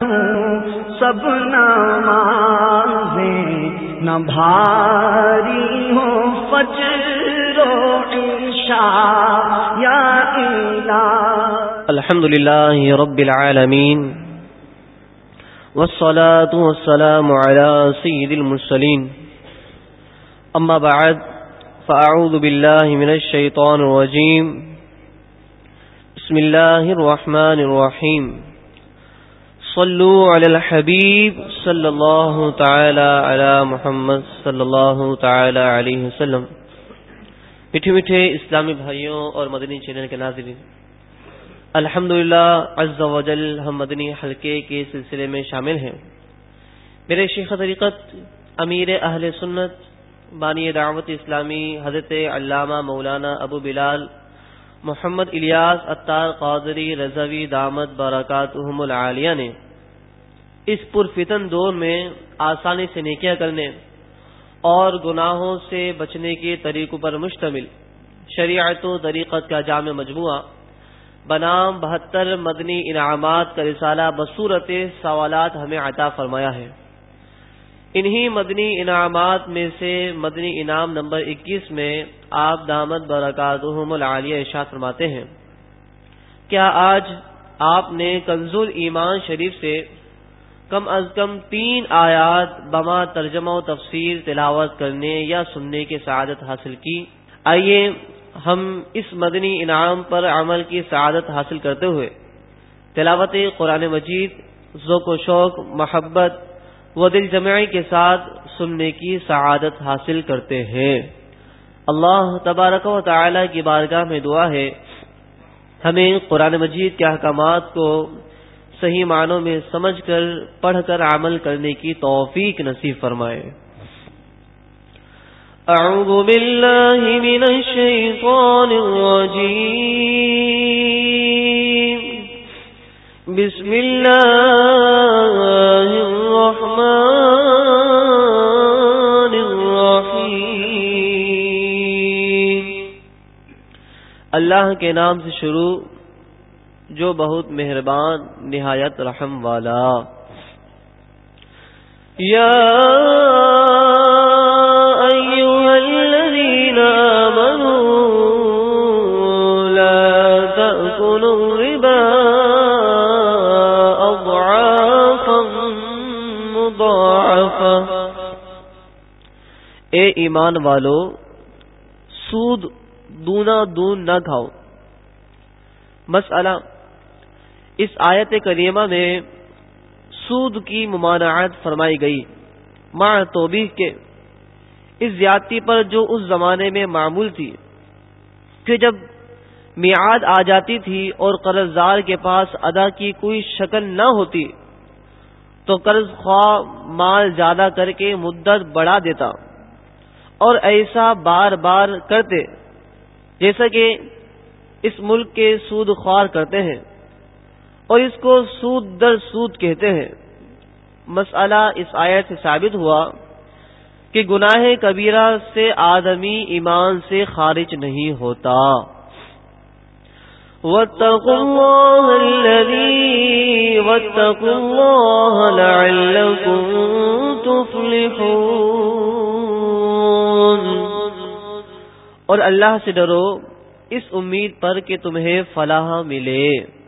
سب نمازیں نہ بھاری ہو فجر و عشاء یا الہ۔ الحمد للہ رب العالمین، والصلاة والسلام على سید المرسلین۔ اما بعد، فاعوذ باللہ من الشیطان الرجیم۔ بسم اللہ الرحمن الرحیم۔ صلو علی الحبیب صلی اللہ تعالی علی محمد صلی اللہ تعالی علیہ وسلم. میٹھے میٹھے اسلامی بھائیوں اور مدنی چینل کے ناظرین الحمد للہ ہم مدنی حلقے کے سلسلے میں شامل ہیں۔ میرے شیخ طریقت، امیر اہل سنت، بانی دعوت اسلامی حضرت علامہ مولانا ابو بلال، محمد الیاس اطار قادری رضوی دامت برکات العالیہ نے اس پرفتن دور میں آسانی سے نیکیاں کرنے اور گناہوں سے بچنے کے طریقوں پر مشتمل۔ شریعت و طریقت کا جامع مجموعہ۔ بنام بہتر مدنی انعامات کا رسالہ بصورت سوالات ہمیں عطا فرمایا ہے۔ انہی مدنی انعامات میں سے مدنی انعام نمبر اکیس میں آپ دامت برکات العالیہ ارشاد فرماتے ہیں۔ کیا آج آپ نے کنزول ایمان شریف سے کم از کم تین آیات بما ترجمہ و تفسیر تلاوت کرنے یا سننے کی سعادت حاصل کی۔ آئیے ہم اس مدنی انعام پر عمل کی سعادت حاصل کرتے ہوئے تلاوت قرآن مجید، ذوق و شوق، محبت وہ دل جمعی کے ساتھ سننے کی سعادت حاصل کرتے ہیں۔ اللہ تبارک و تعالی کی بارگاہ میں دعا ہے، ہمیں قرآن مجید کے احکامات کو صحیح معنوں میں سمجھ کر، پڑھ کر عمل کرنے کی توفیق نصیب فرمائے۔ اعوذ باللہ من الشیطان الرجیم۔ بسم الله الرحمن الرحيم اللہ کے نام سے شروع جو بہت مہربان، نہایت رحم والا۔ یا ایوہ الذین آمنوا لا تأکلوا الربا اے ایمان والو، سود دونا دون نہ کھاؤ۔ مسئلہ اس آیت کریمہ میں سود کی ممانعت فرمائی گئی۔ ماں توبی کے۔ اس زیادتی پر جو اس زمانے میں معمول تھی۔ کہ جب میعاد آ جاتی تھی اور قرض دار کے پاس ادا کی کوئی شکل نہ ہوتی، تو قرض خواہ مال زیادہ کر کے مدت بڑھا دیتا۔ اور ایسا بار بار کرتے، جیسا کہ اس ملک کے سود خوار کرتے ہیں۔ اور اس کو سود در سود کہتے ہیں۔ مسئلہ اس آیت سے ثابت ہوا کہ گناہ کبیرہ سے آدمی ایمان سے خارج نہیں ہوتا۔ واتقوا الله الذي واتقوا الله لعلكم تفلحون۔ اور اللہ سے ڈرو، اس امید پر کہ تمہیں فلاح ملے۔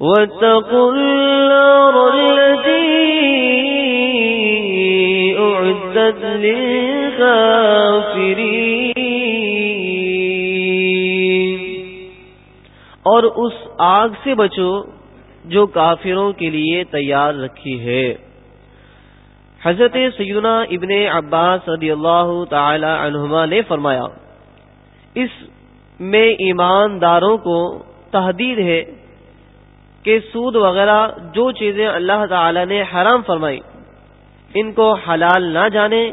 واتقوا النار التي أعدت للكافرين۔ اور اس آگ سے بچو جو کافروں کے لیے تیار رکھی ہے۔ حضرت سیدنا ابن عباس رضی اللہ تعالی عنہما نے فرمایا، اس میں ایمانداروں کو تحدید ہے۔ کہ سود وغیرہ جو چیزیں اللہ تعالی نے حرام فرمائی، ان کو حلال نہ جانے،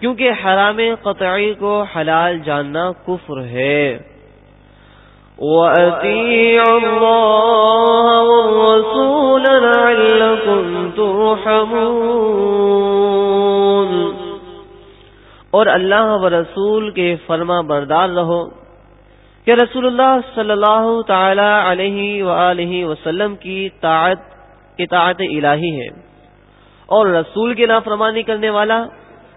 کیونکہ حرام قطعی کو حلال جاننا کفر ہے۔ وَأَتِيعُوا اللَّهَ وَالرَّسُولَ لَعَلَّكُمْ تُرْحَمُونَ۔ اور اللہ و رسول کے فرما بردار رہو۔ کہ رسول اللہ صلی اللہ تعالی علیہ وآلہ وسلم کی طاعت اطاعت الہی ہے۔ اور رسول کے نافرمانی کرنے والا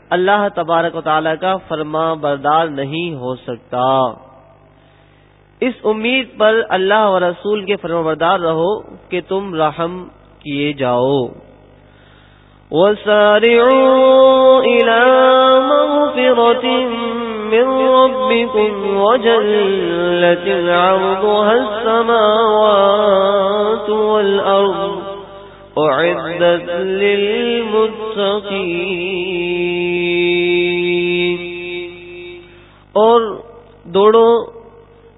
اللہ تبارک و تعالی کا فرما بردار نہیں ہو سکتا۔ اس امید پر اللہ و رسول کے فرما بردار رہو کہ تم رحم کیے جاؤ۔ وسارعوا إلى مغفرة من ربكم وجلة عرضها السماوات والأرض أعدت للمتقين اور دوڑو،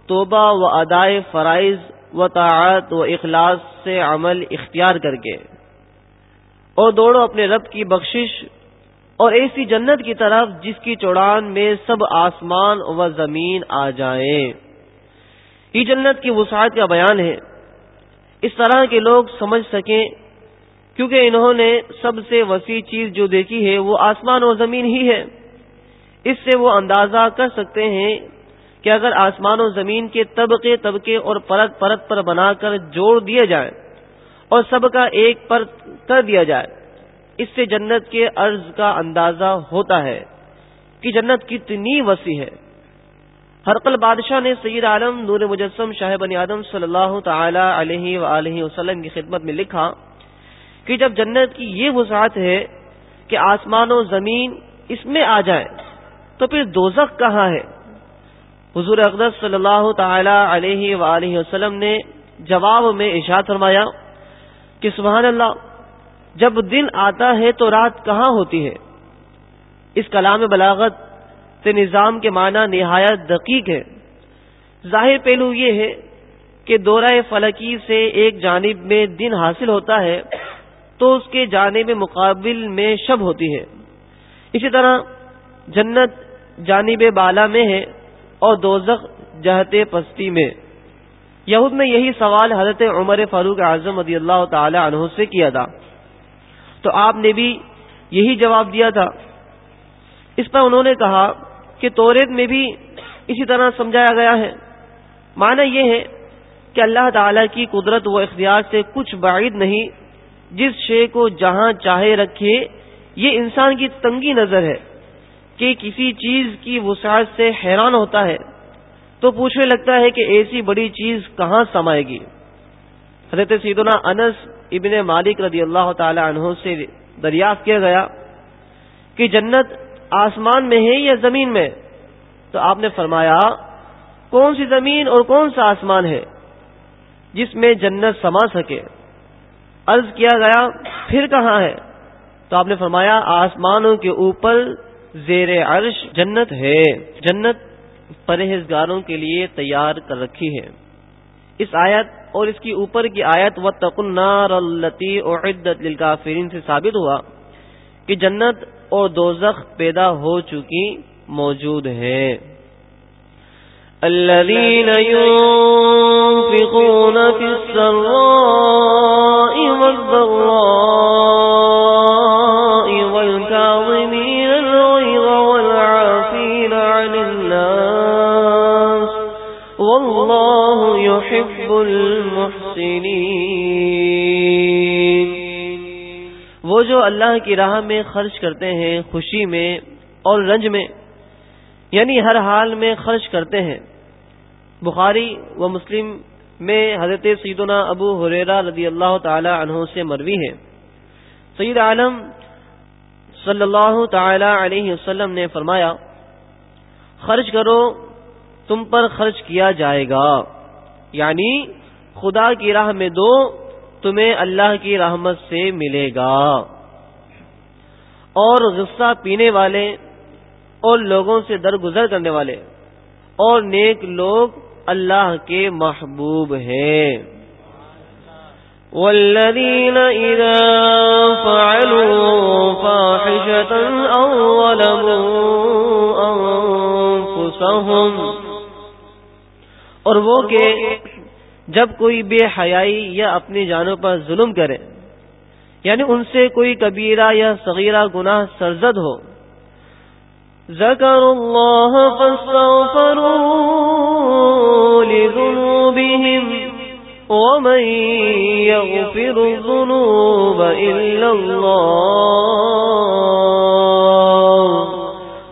توبہ و ادائے فرائض و طاعت و اخلاص سے عمل اختیار کر کے اور دوڑو اپنے رب کی بخشش اور ایسی جنت کی طرف جس کی چوڑان میں سب آسمان و زمین آ جائیں۔ یہ جنت کی وسعت کا بیان ہے۔ اس طرح کے لوگ سمجھ سکیں، کیونکہ انہوں نے سب سے وسیع چیز جو دیکھی ہے وہ آسمان و زمین ہی ہے۔ اس سے وہ اندازہ کر سکتے ہیں کہ اگر آسمان و زمین کے طبقے طبقے اور پرت پرت پر بنا کر جوڑ دیے جائیں اور سب کا ایک پر کر دیا جائے۔ اس سے جنت کے عرض کا اندازہ ہوتا ہے کہ جنت کتنی وسیع ہے۔ ہرقل بادشاہ نے سید عالم نور مجسم شاہ بنی آدم صلی اللہ تعالی علیہ وآلہ وسلم کی خدمت میں لکھا کہ جب جنت کی یہ وسعت ہے کہ آسمان و زمین اس میں آ جائے تو پھر دوزخ کہاں ہے؟ حضور اقدس صلی اللہ تعالی علیہ وآلہ وسلم نے جواب میں اشاد فرمایا کہ سبحان اللہ جب دن آتا ہے تو رات کہاں ہوتی ہے؟ اس کلام بلاغت سے نظام کے معنی نہایت دقیق ہے۔ ظاہر پہلو یہ ہے کہ دورہ فلکی سے ایک جانب میں دن حاصل ہوتا ہے تو اس کے جانب مقابل میں شب ہوتی ہے۔ اسی طرح جنت جانب بالا میں ہے اور دوزخ جہتے پستی میں۔ یہود نے یہی سوال حضرت عمر فاروق اعظم رضی اللہ تعالی عنہ سے کیا تھا۔ تو آپ نے بھی یہی جواب دیا تھا۔ اس پر انہوں نے کہا کہ توریت میں بھی اسی طرح سمجھایا گیا ہے۔ معنی یہ ہے کہ اللہ تعالی کی قدرت و اختیار سے کچھ بعید نہیں، جس شے کو جہاں چاہے رکھے، یہ انسان کی تنگی نظر ہے کہ کسی چیز کی وسعت سے حیران ہوتا ہے۔ تو پوچھنے لگتا ہے کہ ایسی بڑی چیز کہاں سمائے گی۔ حضرت سیدنا انس ابن مالک رضی اللہ تعالی عنہ سے دریافت کیا گیا کہ جنت آسمان میں ہے یا زمین میں؟ تو آپ نے فرمایا، کون سی زمین اور کون سا آسمان ہے جس میں جنت سما سکے؟ عرض کیا گیا، پھر کہاں ہے؟ تو آپ نے فرمایا، آسمانوں کے اوپر زیر عرش جنت ہے۔ جنت پرہیزگاروں کے لیے تیار کر رکھی ہے۔ اس آیت اور اس کی اوپر کی آیت و تقنار التی عدت للکافرین سے ثابت ہوا کہ جنت اور دوزخ پیدا ہو چکی موجود ہے الذين ينفقون في السراء والضراء يحب المحسنين۔ وہ جو اللہ کی راہ میں خرچ کرتے ہیں، خوشی میں اور رنج میں یعنی ہر حال میں خرچ کرتے ہیں۔ بخاری و مسلم میں حضرت سیدنا ابو حریرا رضی اللہ تعالی عنہ سے مروی ہے۔ سید عالم صلی اللہ تعالی علیہ وسلم نے فرمایا، خرچ کرو، تم پر خرچ کیا جائے گا۔ یعنی خدا کی راہ میں دو، تمہیں اللہ کی رحمت سے ملے گا۔ اور غصہ پینے والے اور لوگوں سے درگزر کرنے والے اور نیک لوگ اللہ کے محبوب ہیں۔ والذين إذا فعلوا فاحشة أو ظلموا أنفسهم، اور وہ کہ جب کوئی بے حیائی یا اپنی جانوں پر ظلم کرے یعنی ان سے کوئی کبیرہ یا صغیرہ گناہ سرزد ہو۔ ذکر اللہ فاستغفروا لذنوبهم ومن يغفر الذنوب إلا الله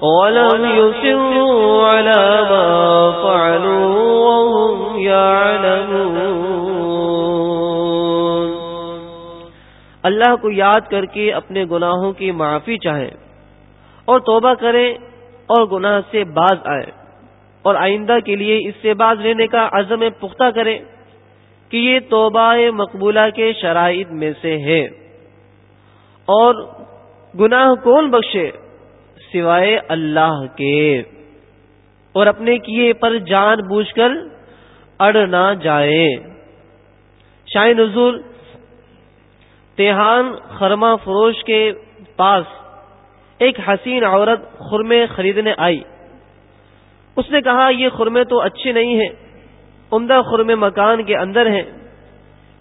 ولم يسروا على ما فعلوا۔ يعلمون۔ اللہ کو یاد کر کے اپنے گناہوں کی معافی چاہیں اور توبہ کریں اور گناہ سے باز آئے اور آئندہ کے لیے اس سے باز لینے کا عزم پختہ کریں کہ یہ توبہ مقبولہ کے شرائط میں سے ہے اور گناہ کون بخشے؟ سوائے اللہ کے۔ اور اپنے کیے پر جان بوجھ کر اڑ نہ جائے۔ شاہ نزول تیہان خرما فروش کے پاس ایک حسین عورت خرمے خریدنے آئی۔ اس نے کہا، یہ خرمے تو اچھے نہیں ہیں، عمدہ خرمے مکان کے اندر ہیں۔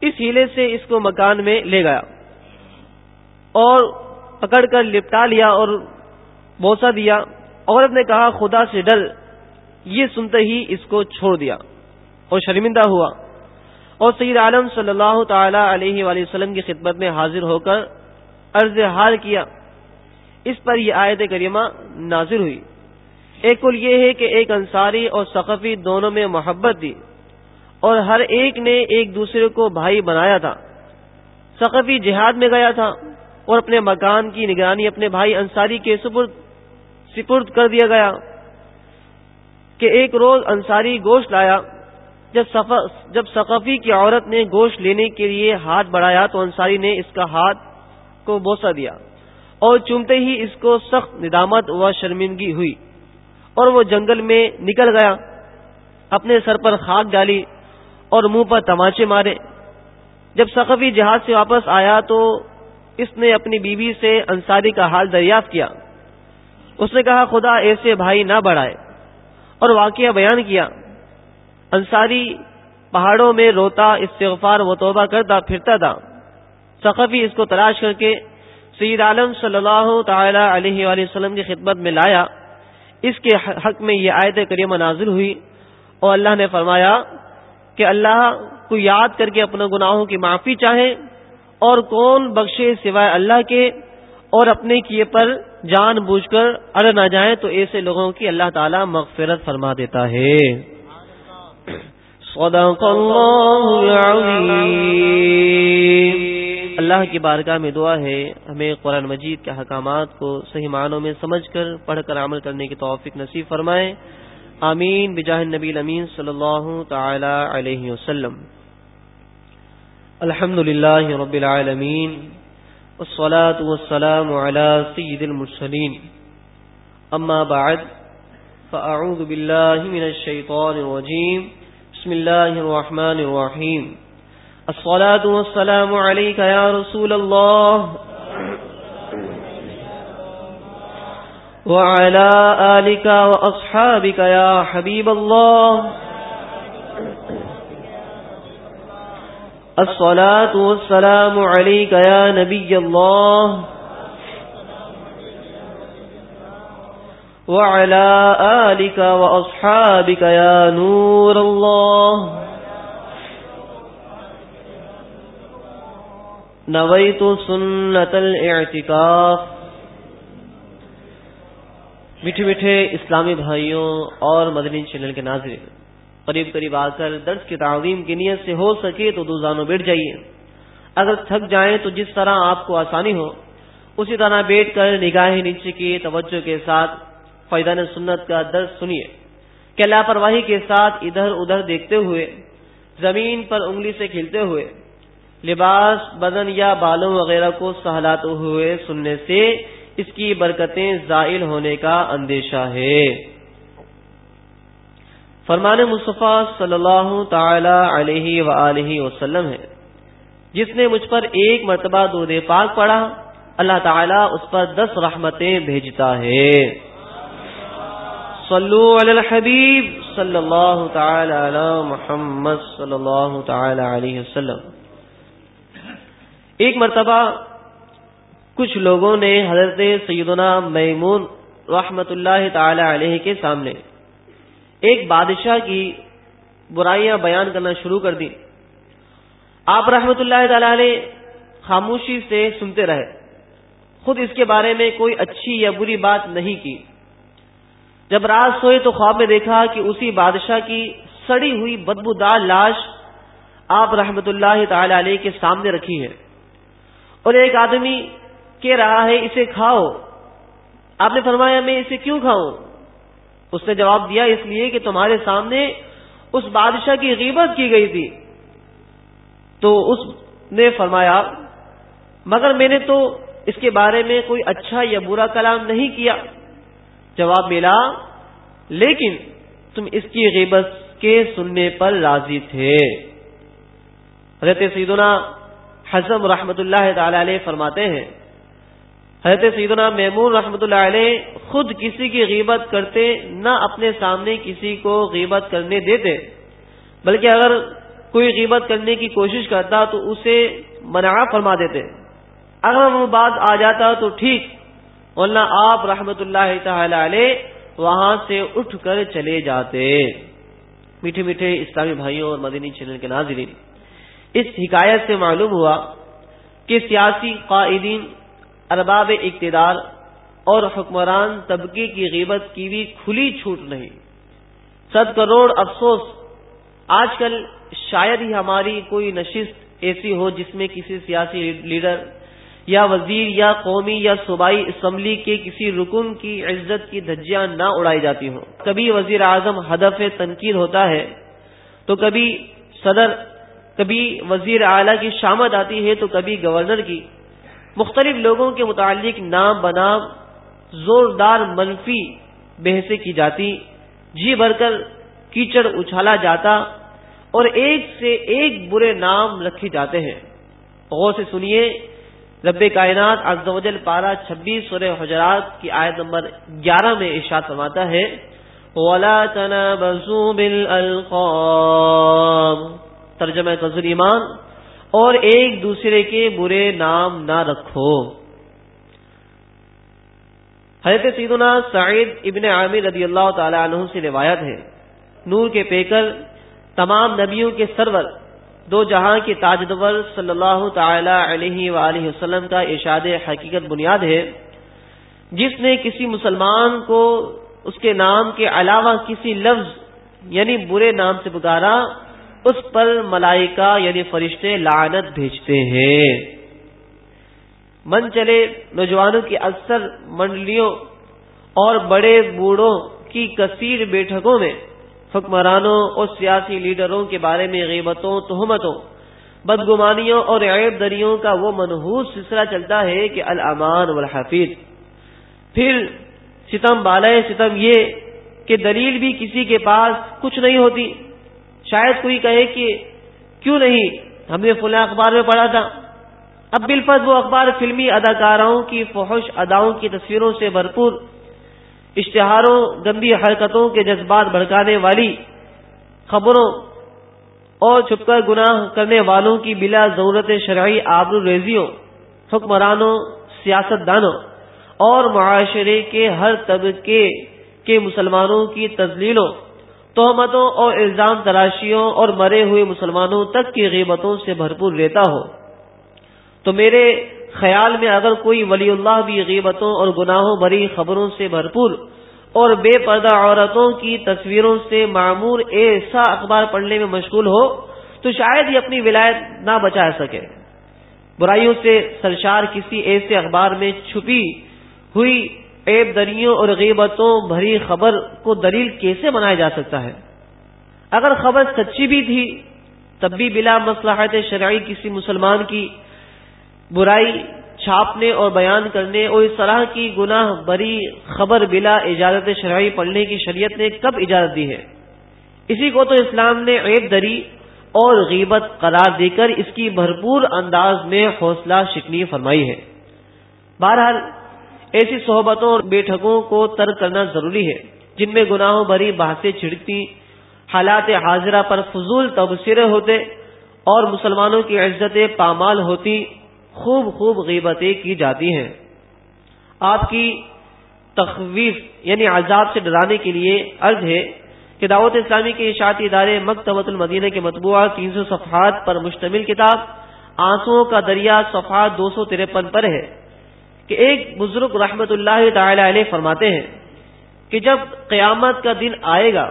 اس ہیلے سے اس کو مکان میں لے گیا۔ اور پکڑ کر لپٹا لیا اور بوسا دیا۔ عورت نے کہا، خدا سے ڈر، یہ سنتے ہی اس کو چھوڑ دیا۔ اور شرمندہ ہوا اور سید عالم صلی اللہ تعالی علیہ وآلہ وسلم کی خدمت میں حاضر ہو کر عرض حال کیا۔ اس پر یہ آیت کریمہ نازر ہوئی۔ ایک کل یہ ہے کہ ایک انصاری اور ثقفی دونوں میں محبت دی اور ہر ایک نے ایک دوسرے کو بھائی بنایا تھا۔ ثقفی جہاد میں گیا تھا اور اپنے مکان کی نگرانی اپنے بھائی انصاری کے سپرد سپرد کر دیا گیا کہ ایک روز انصاری گوشت لایا جب جب ثقفی کی عورت نے گوشت لینے کے لیے ہاتھ بڑھایا تو انصاری نے اس کا ہاتھ کو بوسا دیا اور چومتے ہی اس کو سخت ندامت و شرمندگی ہوئی اور وہ جنگل میں نکل گیا، اپنے سر پر خاک ڈالی اور منہ پر تماچے مارے۔ جب سقفی جہاز سے واپس آیا تو اس نے اپنی بیوی سے انصاری کا حال دریافت کیا۔ اس نے کہا، خدا ایسے بھائی نہ بڑھائے اور واقعہ بیان کیا۔ انصاری پہاڑوں میں روتا، استغفار و توبہ کرتا، پھرتا تھا۔ سقفی اس کو تلاش کر کے سید عالم صلی اللہ تعالی علیہ وآلہ وسلم کی خدمت میں لایا۔ اس کے حق میں یہ آیت کریمہ نازل ہوئی۔ اور اللہ نے فرمایا کہ اللہ کو یاد کر کے اپنے گناہوں کی معافی چاہے۔ اور کون بخشے سوائے اللہ کے اور اپنے کیے پر جان بوجھ کر اڑ نہ جائیں تو ایسے لوگوں کی اللہ تعالی مغفرت فرما دیتا ہے۔ صدق اللہ اللہ کی بارگاہ میں دعا ہے، ہمیں قرآن مجید کے حکامات کو صحیح معنوں میں سمجھ کر، پڑھ کر عمل کرنے کی توفیق نصیب فرمائے۔ آمین۔ بجاہ نبی امین صلی اللہ تعالی علیہ وسلم۔ الحمد للہ رب العالمین۔ والصلاة والسلام على سید المرسلین۔ اما بعد فاعوذ باللہ من الشیطان الرجیم بسم اللہ الرحمن الرحیم الصلاة والسلام عليك يا رسول الله. وعلى آلك وأصحابك يا حبيب الله. الصلاة والسلام عليك يا نبي الله. وعلى آلك وأصحابك يا نور الله. نوئی تو سنت میٹھے میٹھے اسلامی بھائیوں اور مدنی چینل کے ناظرین، قریب قریب آ کر درس کی تعظیم کی نیت سے ہو سکے تو دو زانوں بیٹھ جائیے۔ اگر تھک جائیں تو جس طرح آپ کو آسانی ہو، اسی طرح بیٹھ کر نگاہیں نیچے کی توجہ کے ساتھ فیضان سنت کا درس سنیے۔ کہ لاپرواہی کے ساتھ ادھر ادھر دیکھتے ہوئے، زمین پر انگلی سے کھلتے ہوئے، لباس، بدن یا بالوں وغیرہ کو سہلاتے ہوئے سننے سے اس کی برکتیں زائل ہونے کا اندیشہ ہے۔ فرمان مصطفیٰ صلی اللہ تعالی علیہ و وسلم ہے۔ جس نے مجھ پر ایک مرتبہ دودھ پاک پڑا، اللہ تعالیٰ اس پر دس رحمتیں بھیجتا ہے۔ صلو علی الحبیب صلی اللہ تعالی علی محمد صلی اللہ تعالی علیہ وسلم۔ ایک مرتبہ کچھ لوگوں نے حضرت سیدنا میمون رحمت اللہ تعالی علیہ کے سامنے ایک بادشاہ کی برائیاں بیان کرنا شروع کر دی آپ رحمت اللہ تعالی علیہ خاموشی سے سنتے رہے۔ خود اس کے بارے میں کوئی اچھی یا بری بات نہیں کی۔ جب رات سوئے تو خواب میں دیکھا کہ اسی بادشاہ کی سڑی ہوئی بدبودار لاش آپ رحمت اللہ تعالی علیہ کے سامنے رکھی ہے۔ اور ایک آدمی کہہ رہا ہے، اسے کھاؤ۔ آپ نے فرمایا، میں اسے کیوں کھاؤں؟ اس نے جواب دیا، اس لیے کہ تمہارے سامنے اس بادشاہ کی غیبت کی گئی تھی۔ تو اس نے فرمایا، مگر میں نے تو اس کے بارے میں کوئی اچھا یا برا کلام نہیں کیا۔ جواب ملا، لیکن تم اس کی غیبت کے سننے پر راضی تھے۔ حضرت سیدنا حسم رحمت اللہ تعالی علیہ فرماتے ہیں، حضرت سیدنا میمون رحمت اللہ علیہ خود کسی کی غیبت کرتے، نہ اپنے سامنے کسی کو غیبت کرنے دیتے۔ بلکہ اگر کوئی غیبت کرنے کی کوشش کرتا تو اسے منع فرما دیتے۔ اگر وہ بات آ جاتا تو ٹھیک ورنہ آپ رحمت اللہ تعالی علیہ وہاں سے اٹھ کر چلے جاتے۔ میٹھے میٹھے اسلامی بھائیوں اور مدنی چینل کے ناظرین، اس حکایت سے معلوم ہوا کہ سیاسی قائدین، ارباب اقتدار اور حکمران طبقے کی غیبت کی بھی کھلی چھوٹ نہیں۔ ست کروڑ افسوس، آج کل شاید ہی ہماری کوئی نشست ایسی ہو جس میں کسی سیاسی لیڈر یا وزیر یا قومی یا صوبائی اسمبلی کے کسی رکن کی عزت کی دھجیاں نہ اڑائی جاتی ہوں۔ کبھی وزیر اعظم ہدف تنقید ہوتا ہے تو کبھی صدر، کبھی وزیر اعلی کی شامت آتی ہے تو کبھی گورنر کی۔ مختلف لوگوں کے متعلق نام بنام زوردار منفی بحثیں کی جاتی۔ جی بھر کر کیچڑ اچھالا جاتا اور ایک سے ایک برے نام رکھے جاتے ہیں۔ غور سے سنیے رب کائنات عز و جل پارہ چھبیس سورہ حجرات کی آیت نمبر گیارہ میں ارشاد فرماتا ہے، وَلَا تَنَابَزُوا بِالْأَلْقَامِ ترجمہ تذر ایمان، اور ایک دوسرے کے برے نام نہ رکھو۔ حضرت سیدنا سعید ابن عامر رضی اللہ تعالی عنہ سے روایت ہے، نور کے پیکر تمام نبیوں کے سرور دو جہاں کے تاجدور صلی اللہ تعالی علیہ وآلہ وسلم کا ارشاد حقیقت بنیاد ہے۔ جس نے کسی مسلمان کو اس کے نام کے علاوہ کسی لفظ یعنی برے نام سے پکارا، اس پر ملائکہ یعنی فرشتے لعنت بھیجتے ہیں۔ من چلے نوجوانوں کی اکثر منڈلیوں اور بڑے بوڑھوں کی کثیر بیٹھکوں میں حکمرانوں اور سیاسی لیڈروں کے بارے میں غیبتوں، تہمتوں، بدگمانیوں اور عیب دریوں کا وہ منحوس سلسلہ چلتا ہے کہ الامان والحفیظ۔ پھر ستم بالائے، ستم یہ کہ دلیل بھی کسی کے پاس کچھ نہیں ہوتی۔ شاید کوئی کہے کہ کیوں نہیں؟ ہم نے فلاں اخبار میں پڑھا تھا۔ اب بالفت وہ اخبار فلمی اداکاروں کی فحش اداؤں کی تصویروں سے بھرپور اشتہاروں، گندی حرکتوں کے جذبات بھڑکانے والی خبروں اور چھپ کر گناہ کرنے والوں کی بلا ضرورت شرعی آبر ریزیوں، حکمرانوں سیاست دانوں اور معاشرے کے ہر طبقے کے مسلمانوں کی تزلیلوں تہمتوں اور الزام تراشیوں اور مرے ہوئے مسلمانوں تک کی غیبتوں سے بھرپور رہتا ہو۔ تو میرے خیال میں اگر کوئی ولی اللہ بھی غیبتوں اور گناہوں بری خبروں سے بھرپور اور بے پردہ عورتوں کی تصویروں سے معمور ایسا اخبار پڑھنے میں مشغول ہو، تو شاید ہی اپنی ولایت نہ بچا سکے۔ برائیوں سے سرشار کسی ایسے اخبار میں چھپی ہوئی عیب دریوں اور غیبتوں بھری خبر کو دلیل کیسے بنایا جا سکتا ہے؟ اگر خبر سچی بھی تھی، تب بھی بلا مسلحت شرعی کسی مسلمان کی برائی چھاپنے اور بیان کرنے اور اس طرح کی گناہ بری خبر بلا اجازت شرعی پڑھنے کی شریعت نے کب اجازت دی ہے؟ اسی کو تو اسلام نے عیب دری اور غیبت قرار دے کر اس کی بھرپور انداز میں حوصلہ شکنی فرمائی ہے۔ بہرحال، ایسی صحبتوں اور بیٹھکوں کو ترک کرنا ضروری ہے، جن میں گناہوں بھری بحثیں چھڑکتی، حالات حاضرہ پر فضول تبصرے ہوتے اور مسلمانوں کی عزت پامال ہوتی خوب خوب غیبتیں کی جاتی ہیں۔ آپ کی تخویف یعنی عذاب سے ڈرانے کے لیے عرض ہے کہ دعوت اسلامی کے اشاعتی ادارے مکتبۃ المدینہ کے مطبوعہ تین سو صفحات پر مشتمل کتاب آنسو کا دریا صفحات دو سو ترپن پر ہے کہ ایک بزرگ رحمت اللہ تعالی علیہ فرماتے ہیں کہ جب قیامت کا دن آئے گا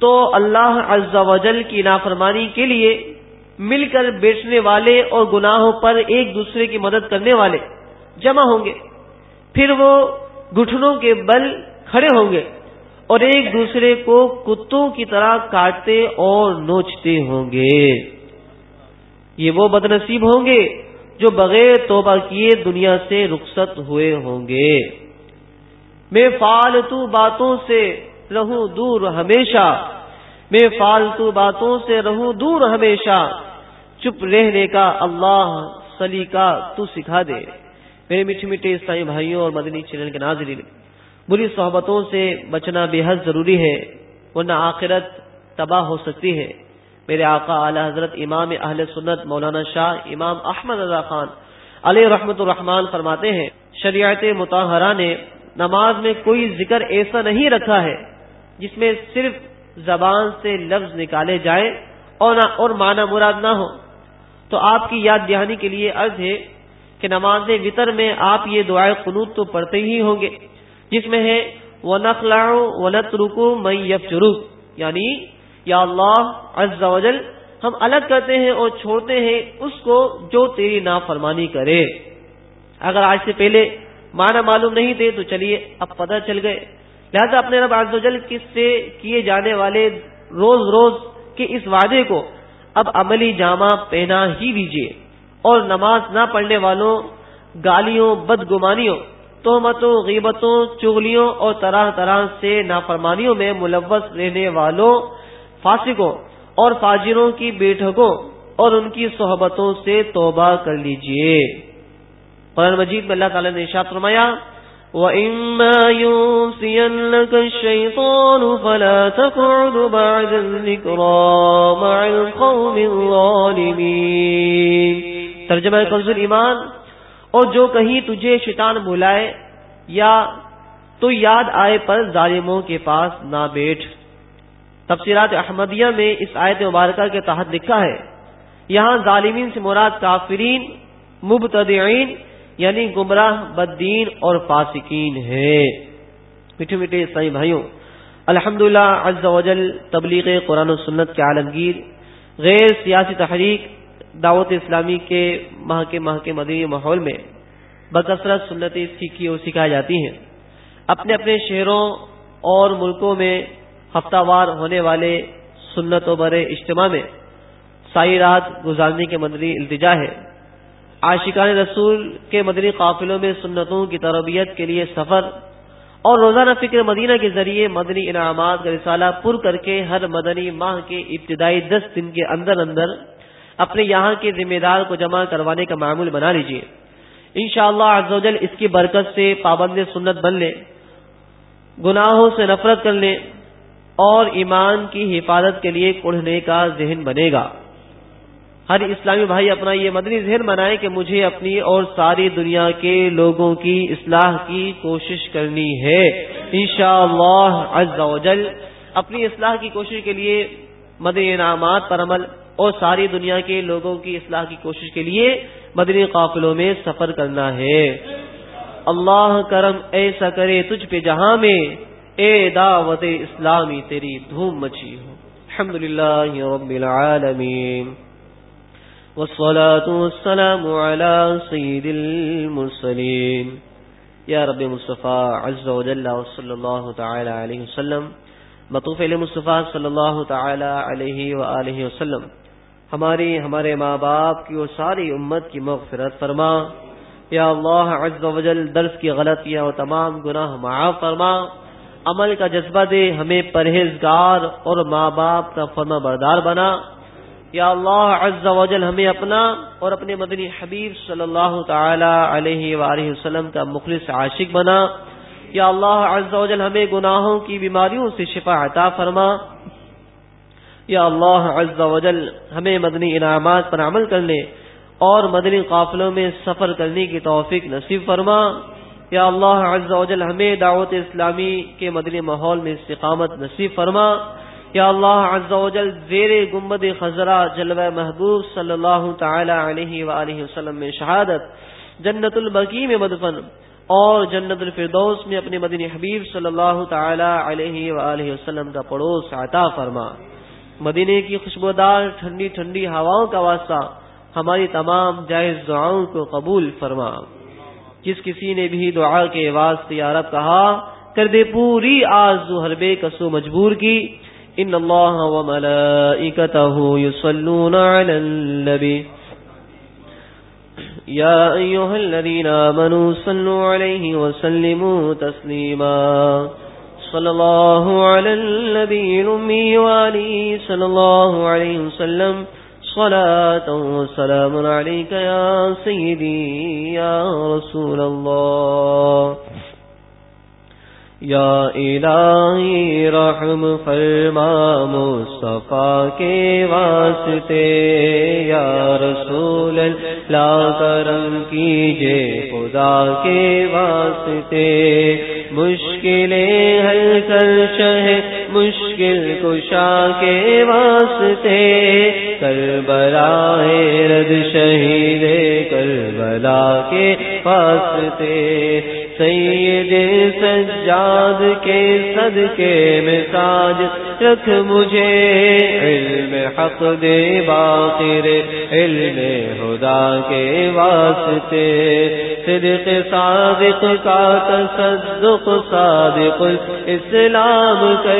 تو اللہ عز و جل کی نافرمانی کے لیے مل کر بیچنے والے اور گناہوں پر ایک دوسرے کی مدد کرنے والے جمع ہوں گے۔ پھر وہ گٹھنوں کے بل کھڑے ہوں گے اور ایک دوسرے کو کتوں کی طرح کاٹتے اور نوچتے ہوں گے۔ یہ وہ بد نصیب ہوں گے جو بغیر توبہ کیے دنیا سے رخصت ہوئے ہوں گے۔ میں فالتو باتوں سے رہوں دور ہمیشہ۔ میں فالتو باتوں سے رہوں دور ہمیشہ۔ چپ رہنے کا اللہ سلی کا تو سکھا دے۔ میرے میٹھے میٹھے عیسائی بھائیوں اور مدنی چینل کے ناظرین، بری صحبتوں سے بچنا بے حد ضروری ہے، ورنہ آخرت تباہ ہو سکتی ہے۔ میرے آقا اعلی حضرت امام اہل سنت مولانا شاہ امام احمد رضا خان علیہ رحمت الرحمان فرماتے ہیں، شریعت متحرہ نے نماز میں کوئی ذکر ایسا نہیں رکھا ہے جس میں صرف زبان سے لفظ نکالے جائے اور نہ اور معنی مراد نہ ہو تو آپ کی یاد دہانی کے لیے عرض ہے کہ نماز وطر میں آپ یہ دعائیں قنوط تو پڑھتے ہی ہوں گے، جس میں ہے وہ نخلا و رکو میں یف یعنی یا اللہ عز و جل ہم الگ کرتے ہیں اور چھوڑتے ہیں اس کو جو تیری نافرمانی کرے۔ اگر آج سے پہلے معنی معلوم نہیں تھے تو چلیے، اب پتہ چل گئے۔ لہذا اپنے رب عز و جل کس سے کیے جانے والے روز روز کے اس وعدے کو اب عملی جامہ پہنا ہی دیجیے اور نماز نہ پڑھنے والوں، گالیوں، بدگمانیوں، تہمتوں، غیبتوں، چغلیوں اور طرح طرح سے نافرمانیوں میں ملوث رہنے والوں، فاسقوں اور فاجروں کی بیٹھکوں اور ان کی صحبتوں سے توبہ کر لیجیے۔ قرآن مجید میں اللہ تعالیٰ نے ارشاد فرمایا وَإِمَّا يُنْسِيَنَّكَ الشَّيْطَانُ فَلَا تَقْعُدْ بَعْدَ الذِّكْرَى مَعَ الْقَوْمِ الظَّالِمِينَ۔ ترجمہ کنزل ایمان اور جو کہیں تجھے شیطان بلائے یا تو یاد آئے پر ظالموں کے پاس نہ بیٹھ۔ تفسیرات احمدیہ میں اس آیت مبارکہ کے تحت لکھا ہے، یہاں ظالمین سے مراد کافرین، مبتدعین یعنی گمراہ بدین اور فاسقین ہے۔ میٹھے میٹھے عیسائی بھائیوں الحمد للہ تبلیغ قرآن و سنت کے عالمگیر، غیر سیاسی تحریک دعوت اسلامی کے ماہ کے ماہ کے مدنی ماحول میں بکثرت سنتیں سیکھی اور سکھائی جاتی ہیں۔ اپنے اپنے شہروں اور ملکوں میں ہفتہ وار ہونے والے سنت و برے اجتماع میں سائی رات گزارنے کے مدنی التجا ہے۔ عاشقان رسول کے مدنی قافلوں میں سنتوں کی تربیت کے لیے سفر اور روزانہ فکر مدینہ کے ذریعے مدنی انعامات کا رسالہ پر کر کے ہر مدنی ماہ کے ابتدائی دس دن کے اندر اندر اپنے یہاں کے ذمہ دار کو جمع کروانے کا معمول بنا لیجیے ان شاء اللہ اس کی برکت سے پابند سنت بن لیں، گناہوں سے نفرت کر لیں اور ایمان کی حفاظت کے لیے کڑھنے کا ذہن بنے گا۔ ہر اسلامی بھائی اپنا یہ مدنی ذہن بنائے کہ مجھے اپنی اور ساری دنیا کے لوگوں کی اصلاح کی کوشش کرنی ہے۔ انشاءاللہ جل اپنی اصلاح کی کوشش کے لیے مدنی انعامات پر عمل اور ساری دنیا کے لوگوں کی اصلاح کی کوشش کے لیے مدنی قافلوں میں سفر کرنا ہے۔ اللہ کرم ایسا کرے تجھ پہ جہاں میں، اے دعوت اسلامی تیری دھوم مچی ہو۔ الحمد للہ رب العالمین۔ والصلاة والسلام على سيد المرسلين. يا رب مصطفى، عز وجل وصلى الله تعالى عليه وسلم. مطوف علیہ مصطفیٰ صلی اللہ تعالی علیہ وآلہ وسلم. ہماری، ہمارے ماں باپ کی اور ساری امت کی مغفرت فرما. یا اللہ، عز و جل درس کی غلطیاں اور تمام گناہ معاف فرما. عمل کا جذبہ دے، ہمیں پرہیزگار اور ماں باپ کا فرما بردار بنا. یا اللہ عز و جل ہمیں اپنا اور اپنے مدنی حبیب صلی اللہ تعالی علیہ وآلہ وسلم کا مخلص عاشق بنا۔ یا اللہ عز و جل ہمیں گناہوں کی بیماریوں سے شفا عطا فرما۔ یا اللہ عز و جل ہمیں مدنی انعامات پر عمل کرنے اور مدنی قافلوں میں سفر کرنے کی توفیق نصیب فرما۔ یا اللہ عز و جل ہمیں دعوت اسلامی کے مدنی ماحول میں استقامت نصیب فرما۔ یا اللہ عز و جل زیر گمبد خزرہ جلوہ محبوب صلی اللہ تعالی علیہ وآلہ وسلم میں شہادت، جنت البقی میں مدفن اور جنت الفردوس میں اپنے مدنی حبیب صلی اللہ تعالی علیہ وآلہ وسلم کا پڑوس عطا فرما۔ مدینے کی خوشبودار ٹھنڈی ٹھنڈی ہواؤں کا واسطہ ہماری تمام جائز دعاؤں کو قبول فرما۔ جس کسی نے بھی دعا کے واسطے عرب کہا، کر دے پوری آز حربے کسو مجبور کی۔ ان اللہ و ملائکتہ یصلون علی النبی یا ایوہ الذین آمنوا صلوا علیہ وسلموا تسلیما صلی اللہ علی النبی الامی والی صلی اللہ علیہ وسلم. صلاة وسلام عليك يا سيدي يا رسول الله. یا الہی رحم، فرما مصطفیٰ کے واسطے، یا رسول اللہ کرم کیجے خدا کے واسطے۔ مشکلیں حل کر شہ، مشکل کشا کے واسطے۔ کر برائے رد شہید کر بلا کے واسطے۔ سید سجاد کے صدقے میں ساج رکھ مجھے۔ علم حق دے باقر، علم خدا کے واسطے۔ صدق صادق کا تصدق، صادق اسلام کے۔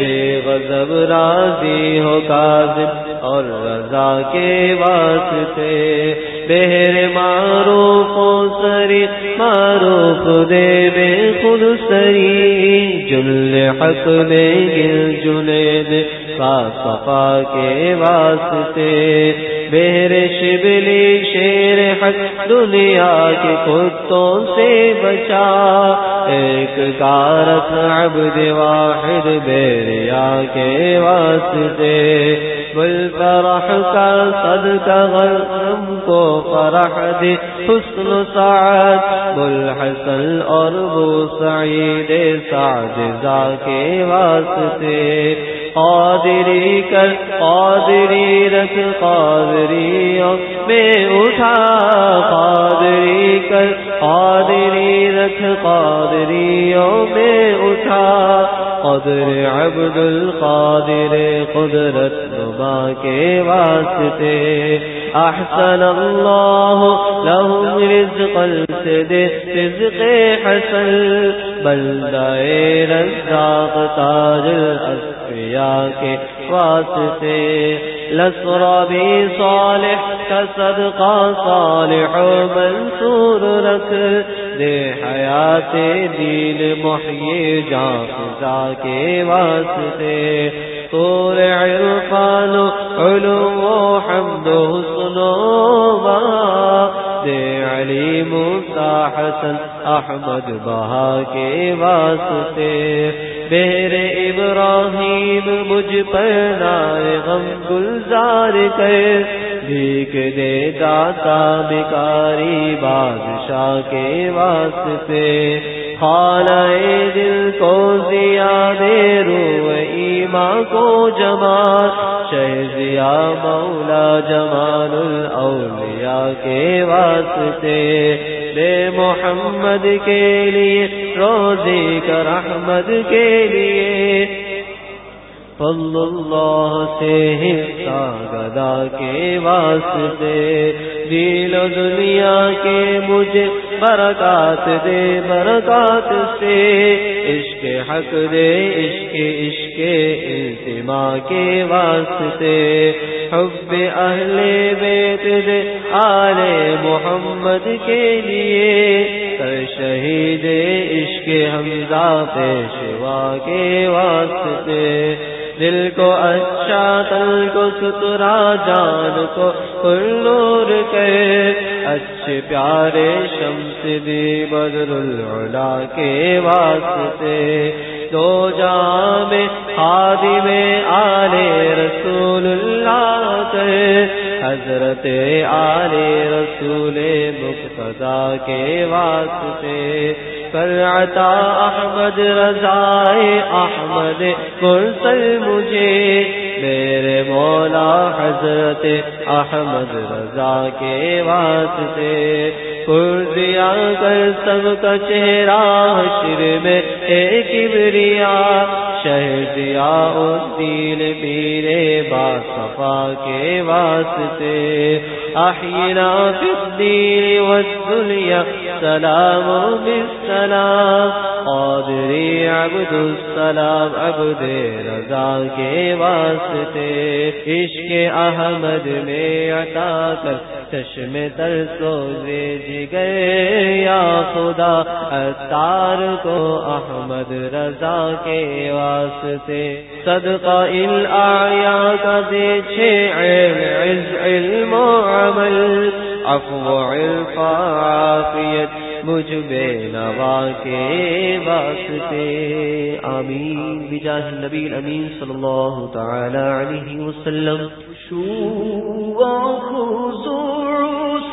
بے غضب راضی ہو کاذب اور رضا کے واسطے۔ بہر مارو کو سری معروف دے بے خود سری۔ جل حق دے گل جنید کا صفا کے واسطے۔ بہر شبلی شیر حق، دنیا کے کتوں سے بچا۔ ایک کارت عبد واحد بیریا کے واسطے۔ بل فرح کا صدقہ غرم کو فرح دے، حسن سعد، بل حسن اور بو سعید سعد کے واسطے۔ قادری کر، قادری رکھ قادریوں میں اٹھا۔ قادری کر، قادری رکھ قادریوں میں اٹھا۔ قدر عبد القادر، قدرت نما کے واسطے۔ احسن اللہ لهم رزقا سے رزق حسن۔ بلدہ رزاق تاج الاسفیاء کے واسطے۔ لسر بھی صالح، کا صدقہ صالح منصور رکھ۔ حیات دین محیی جان فضا کے واسطے۔ طور عرفان علو و حمد حسن و دے علی موسیٰ حسن احمد بہا کے واسطے۔ بہر ابراہیم مجھ پر نائے غم گلزار کر۔ بھیک دے داتا بکاری بادشاہ کے واسطے۔ خانہ دل کو زیا دے رو ایمان کو جمال شہزیا مولا جمال الاولیاء کے واسطے۔ بے محمد کے لیے روزی کا رحمت کے لیے۔ فضل اللہ سے حصہ گدا کے واسطے، دل و دنیا کے مجھے برکات دے، برکات سے عشق حق دے، عشق عشق التما کے واسطے۔ حب اہل بیت دے، آل محمد کے لیے کر شہید عشق حمزہ پیشوا کے واسطے۔ دل کو اچھا تل کو سترا جان کو نور کر اچھے پیارے شمس دی بدر العلا کے واسطے۔ دو جام خادی میں آلے رسول اللہ کر حضرت آل رسول مقتدا کے واسطے۔ کر عطا احمد، رضائے احمد، مرسل مجھے۔ میرے مولا حضرت احمد رضا کے واسطے۔ دیا کر سب کا چہرہ حشر میں ایک بریا شہر دیا اس دین میرے با صفا کے واسطے. احینا فی الدین والدنیا. سلام بالسلام قادری عبد السلام عبد رضا کے واسطے عشق احمد میں عطا کر چشم تر سوزے جگے یا خدا اتار کو احمد رضا کے واسطے صدقہ آیا کا دے عز علم و عمل افو عافیت مجھ بے نوا کے واسطے۔ آمین۔ بجاہ نبی امین صلی اللہ تعالی علیہ وسلم۔ شو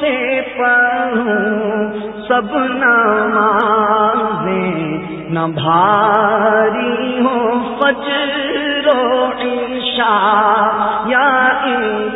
سے پڑھوں، سب نمازیں۔ نہ بھاری ہو فجر و عشاء، یا